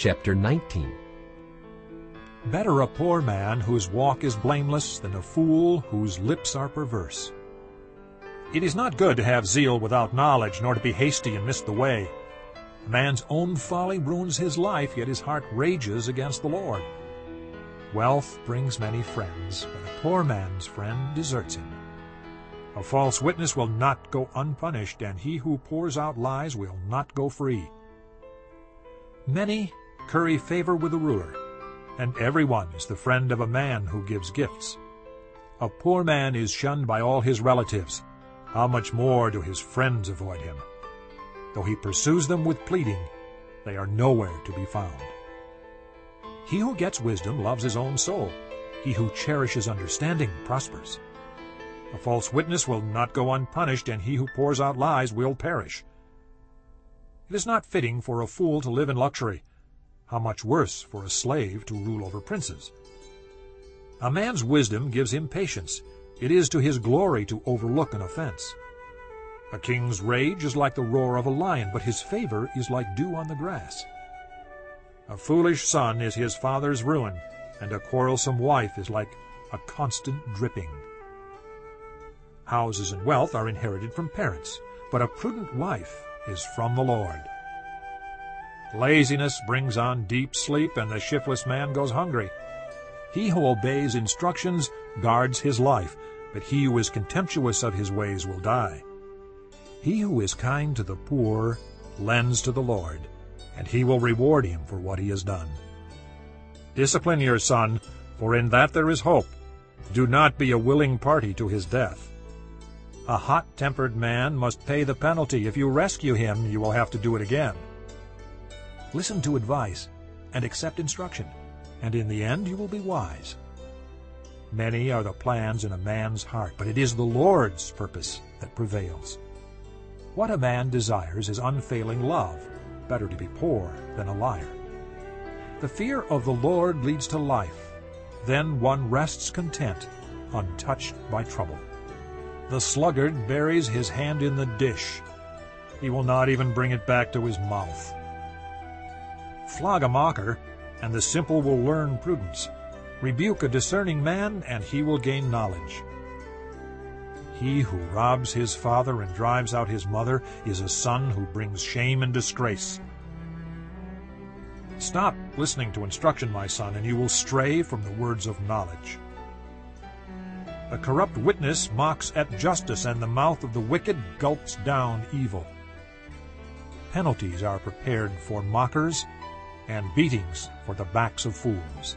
chapter 19. Better a poor man whose walk is blameless than a fool whose lips are perverse. It is not good to have zeal without knowledge, nor to be hasty and miss the way. A man's own folly ruins his life, yet his heart rages against the Lord. Wealth brings many friends, but a poor man's friend deserts him. A false witness will not go unpunished, and he who pours out lies will not go free. Many curry favor with the ruler, and everyone is the friend of a man who gives gifts. A poor man is shunned by all his relatives. How much more do his friends avoid him? Though he pursues them with pleading, they are nowhere to be found. He who gets wisdom loves his own soul. He who cherishes understanding prospers. A false witness will not go unpunished, and he who pours out lies will perish. It is not fitting for a fool to live in luxury. How much worse for a slave to rule over princes. A man's wisdom gives him patience. It is to his glory to overlook an offense. A king's rage is like the roar of a lion, but his favor is like dew on the grass. A foolish son is his father's ruin, and a quarrelsome wife is like a constant dripping. Houses and wealth are inherited from parents, but a prudent wife is from the Lord. Laziness brings on deep sleep, and the shiftless man goes hungry. He who obeys instructions guards his life, but he who is contemptuous of his ways will die. He who is kind to the poor lends to the Lord, and he will reward him for what he has done. Discipline your son, for in that there is hope. Do not be a willing party to his death. A hot-tempered man must pay the penalty. If you rescue him, you will have to do it again. Listen to advice and accept instruction, and in the end you will be wise. Many are the plans in a man's heart, but it is the Lord's purpose that prevails. What a man desires is unfailing love. Better to be poor than a liar. The fear of the Lord leads to life. Then one rests content, untouched by trouble. The sluggard buries his hand in the dish. He will not even bring it back to his mouth. Flog a mocker, and the simple will learn prudence. Rebuke a discerning man, and he will gain knowledge. He who robs his father and drives out his mother is a son who brings shame and disgrace. Stop listening to instruction, my son, and you will stray from the words of knowledge. A corrupt witness mocks at justice, and the mouth of the wicked gulps down evil. Penalties are prepared for mockers, and beatings for the backs of fools.